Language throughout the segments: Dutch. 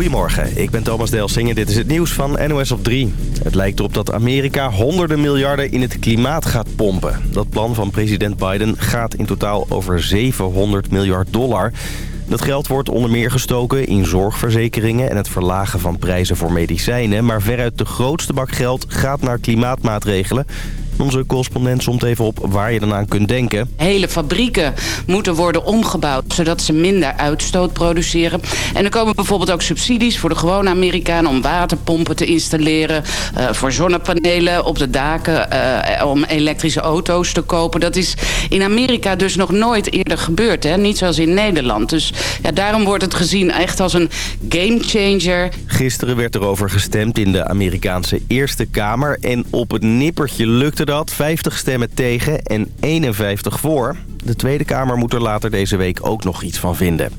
Goedemorgen, ik ben Thomas Delsing en dit is het nieuws van NOS op 3. Het lijkt erop dat Amerika honderden miljarden in het klimaat gaat pompen. Dat plan van president Biden gaat in totaal over 700 miljard dollar. Dat geld wordt onder meer gestoken in zorgverzekeringen en het verlagen van prijzen voor medicijnen. Maar veruit de grootste bak geld gaat naar klimaatmaatregelen. Onze correspondent somt even op waar je dan aan kunt denken. Hele fabrieken moeten worden omgebouwd zodat ze minder uitstoot produceren. En er komen bijvoorbeeld ook subsidies voor de gewone Amerikanen om waterpompen te installeren. Uh, voor zonnepanelen op de daken, uh, om elektrische auto's te kopen. Dat is in Amerika dus nog nooit eerder gebeurd. Hè? Niet zoals in Nederland. Dus ja, daarom wordt het gezien echt als een gamechanger. Gisteren werd erover gestemd in de Amerikaanse Eerste Kamer. En op het nippertje lukte dat. 50 stemmen tegen en 51 voor. De Tweede Kamer moet er later deze week ook nog iets van vinden.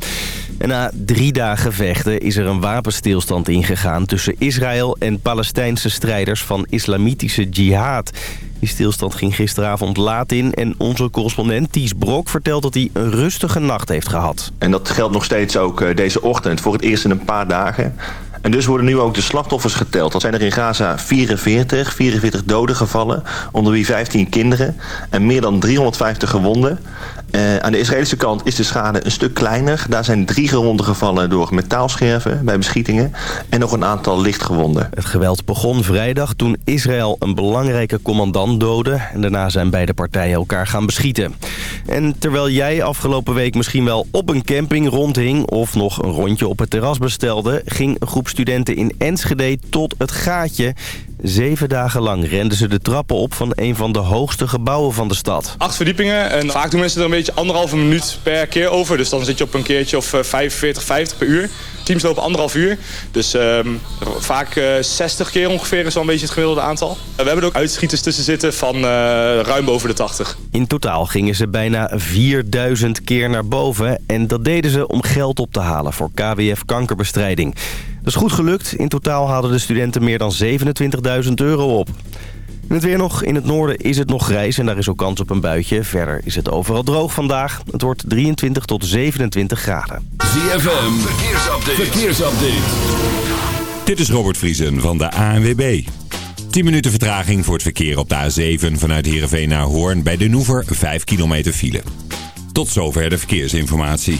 En na drie dagen vechten is er een wapenstilstand ingegaan... tussen Israël en Palestijnse strijders van islamitische jihad. Die stilstand ging gisteravond laat in en onze correspondent Ties Brok vertelt dat hij een rustige nacht heeft gehad. En dat geldt nog steeds ook eh, deze ochtend, voor het eerst in een paar dagen. En dus worden nu ook de slachtoffers geteld. Dat zijn er in Gaza 44, 44 doden gevallen, onder wie 15 kinderen en meer dan 350 gewonden. Uh, aan de Israëlische kant is de schade een stuk kleiner. Daar zijn drie gewonden gevallen door metaalscherven bij beschietingen en nog een aantal lichtgewonden. Het geweld begon vrijdag toen Israël een belangrijke commandant doodde. En daarna zijn beide partijen elkaar gaan beschieten. En terwijl jij afgelopen week misschien wel op een camping rondhing... of nog een rondje op het terras bestelde... ging een groep studenten in Enschede tot het gaatje. Zeven dagen lang renden ze de trappen op van een van de hoogste gebouwen van de stad. Acht verdiepingen en vaak doen mensen er een beetje anderhalve minuut per keer over. Dus dan zit je op een keertje of 45, 50 per uur. Teams lopen anderhalf uur. Dus um, vaak uh, 60 keer ongeveer is wel een beetje het gemiddelde aantal. we hebben er ook uitschieters tussen zitten van uh, ruim boven de 80. In totaal gingen ze bijna 4000 keer naar boven. En dat deden ze om geld op te halen voor KWF kankerbestrijding. Dat is goed gelukt. In totaal hadden de studenten meer dan 27.000 euro op. En het weer nog. In het noorden is het nog grijs en daar is ook kans op een buitje. Verder is het overal droog vandaag. Het wordt 23 tot 27 graden. ZFM, verkeersupdate. verkeersupdate. Dit is Robert Vriesen van de ANWB. 10 minuten vertraging voor het verkeer op de A7 vanuit Heerenveen naar Hoorn. Bij de Noever 5 kilometer file. Tot zover de verkeersinformatie.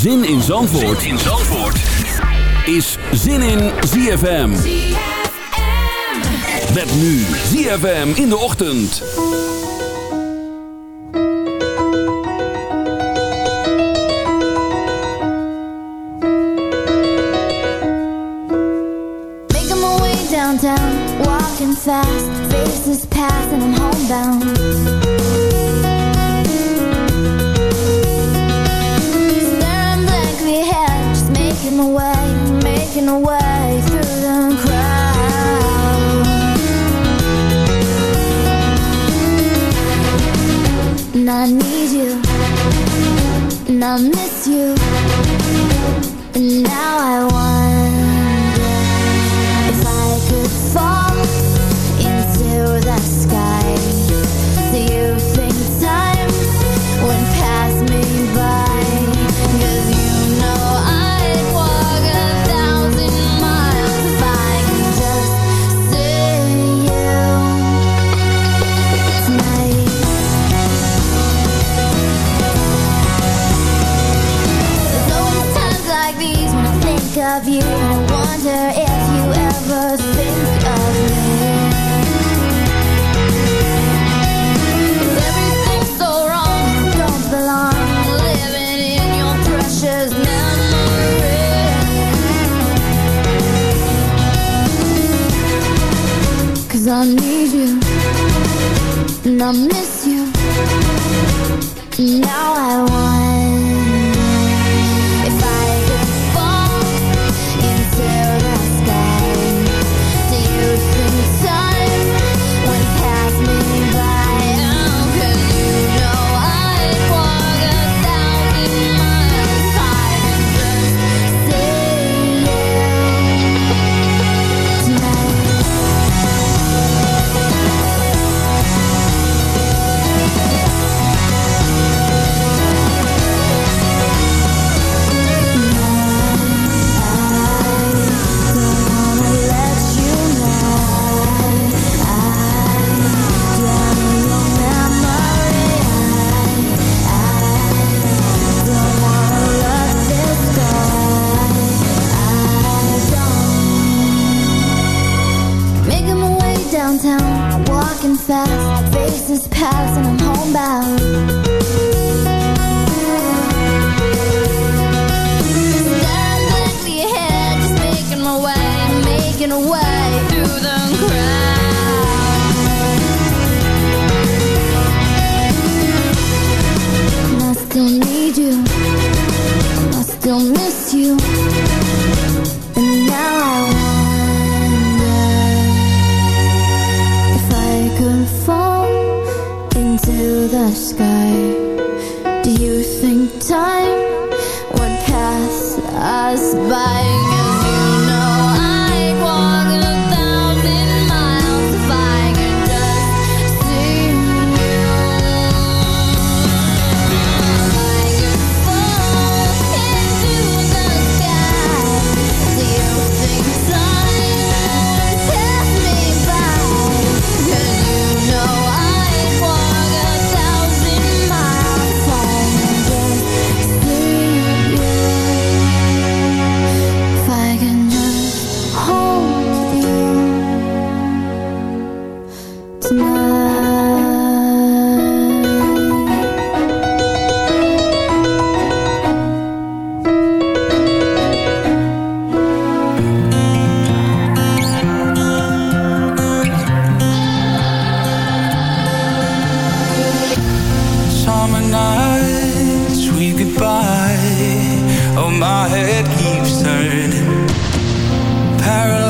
Zin in Zandvoort, zin in Zandvoort. is Zin in ZFM. ZFM. Met nu ZFM in de ochtend. Making my way downtown, walking fast, faces pass and I'm homebound. my head keeps turning. Paralyzed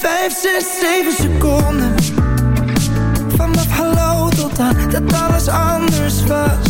Vijf, zes, zeven seconden. Vanaf hallo tot aan dat alles anders was.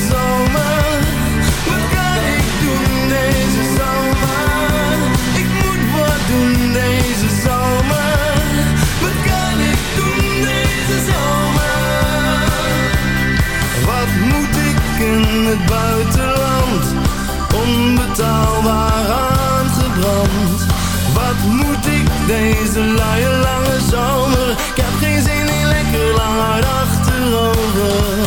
Waaraan gebrand. Wat moet ik deze luie lange zomer? Ik heb geen zin in lekker langer achterover.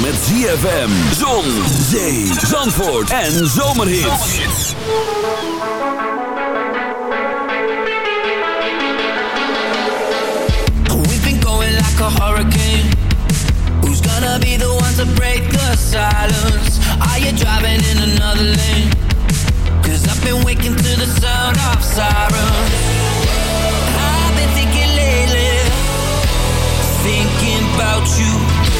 met ZFM, Zon, Zee, Zandvoort en Zomerhits. We've been going like a hurricane. Who's gonna be the one to break the silence? Are you driving in another lane? Cause I've been waking to the sound of sirens. I've been thinking lately, thinking about you.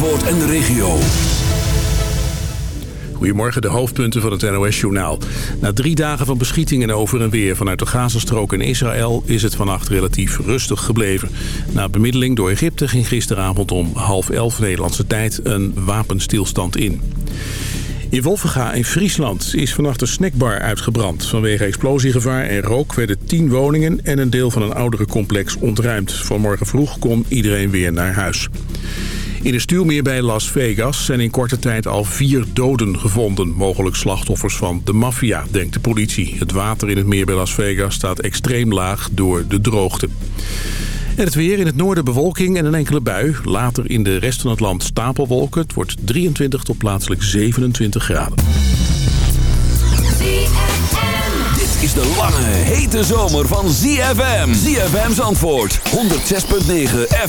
En de regio. Goedemorgen, de hoofdpunten van het NOS-journaal. Na drie dagen van beschietingen over en weer vanuit de Gazastrook in Israël... is het vannacht relatief rustig gebleven. Na bemiddeling door Egypte ging gisteravond om half elf Nederlandse tijd... een wapenstilstand in. In Wolvenga in Friesland is vannacht een snackbar uitgebrand. Vanwege explosiegevaar en rook werden tien woningen en een deel van een oudere complex ontruimd. Vanmorgen vroeg kon iedereen weer naar huis. In een stuwmeer bij Las Vegas zijn in korte tijd al vier doden gevonden. Mogelijk slachtoffers van de maffia, denkt de politie. Het water in het meer bij Las Vegas staat extreem laag door de droogte. En het weer in het noorden bewolking en een enkele bui. Later in de rest van het land stapelwolken. Het wordt 23 tot plaatselijk 27 graden. Dit is de lange, hete zomer van ZFM. ZFM's antwoord, 106.9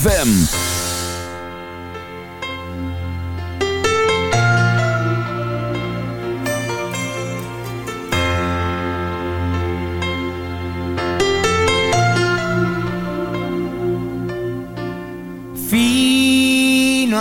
FM.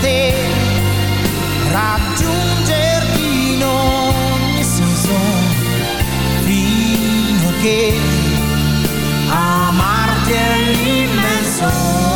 te raggiungerti in ogni senso fino a che amarti è l'immenso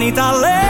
niet alleen.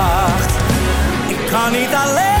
kan niet alleen.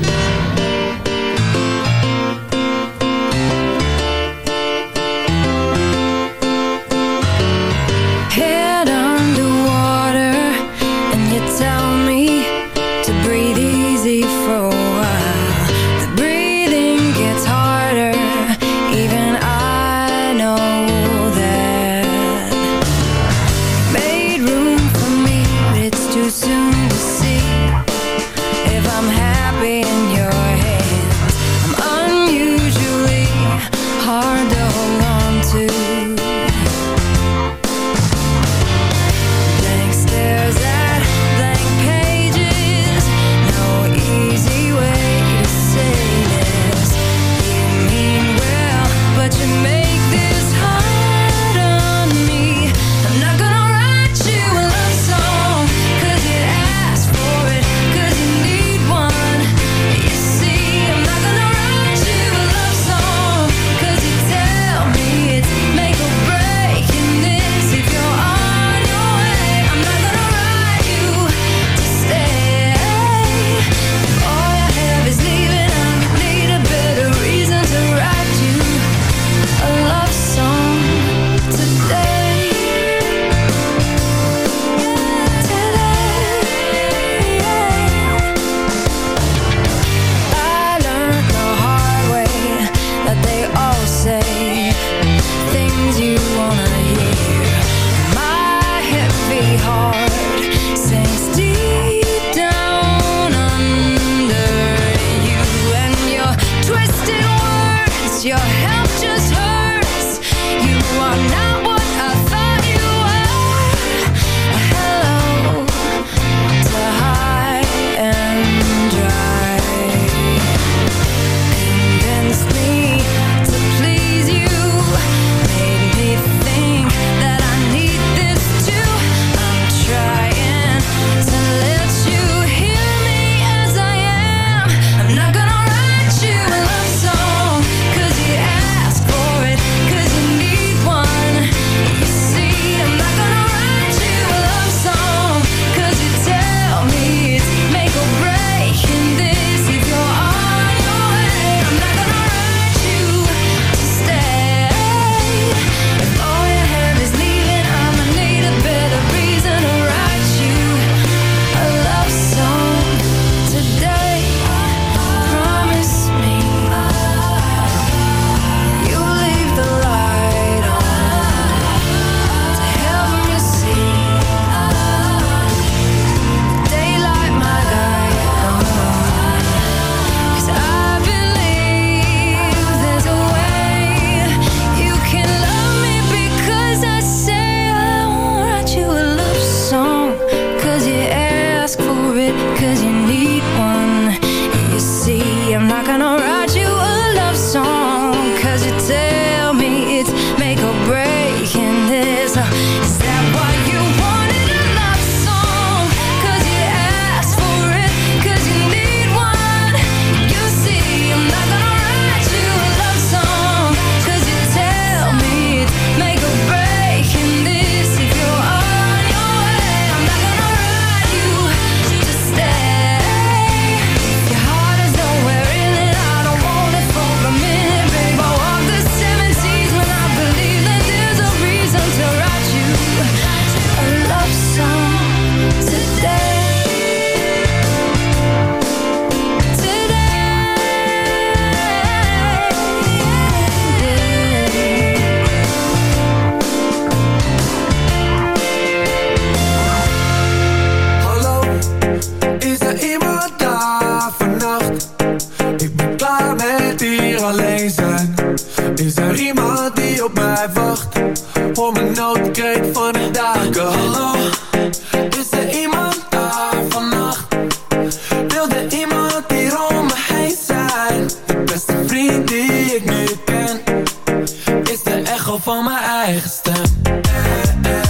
Echt echo van mijn eigen stem.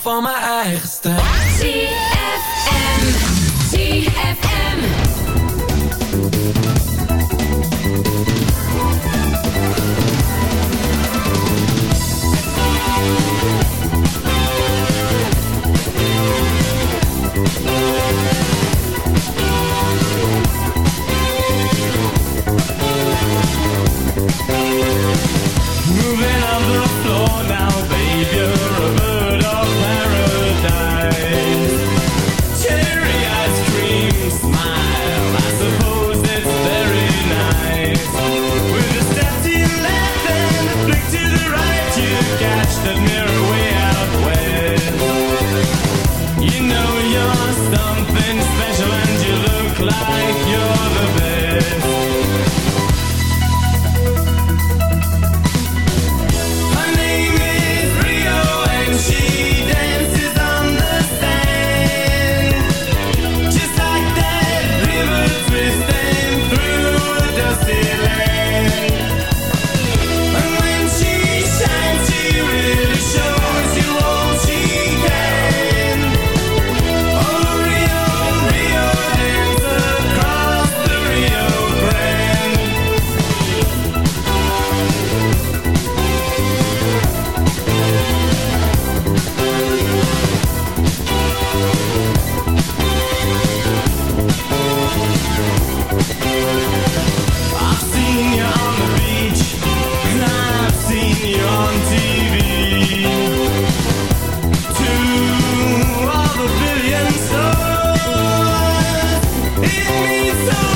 van mijn eigen stijl. ZFM, ZFM. Moving on the floor now be so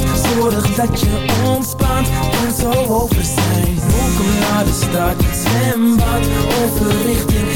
Zorg dat je ontspant, kan zo over zijn. Welkom naar de stad, zwembad Over richting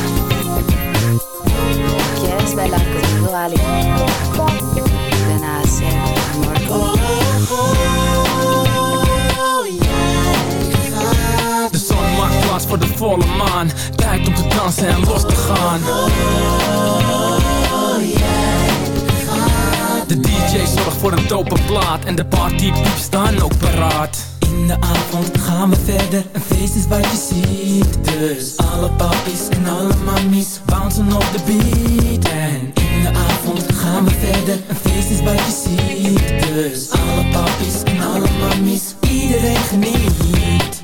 ¿Quieres bailar conmigo, Ali? Ven a hacer amor conmigo. De zon maakt plaats voor de volle maan Tijd om te dansen en los te gaan De DJ zorgt voor een dope plaat En de partypieps staan ook paraat in de avond. Gaan we verder, een feest is wat je ziet. Dus alle papies en alle mammies bouncen op de beat. En in de avond gaan we verder, een feest is wat je ziet. Dus alle papies en alle mammies, iedereen geniet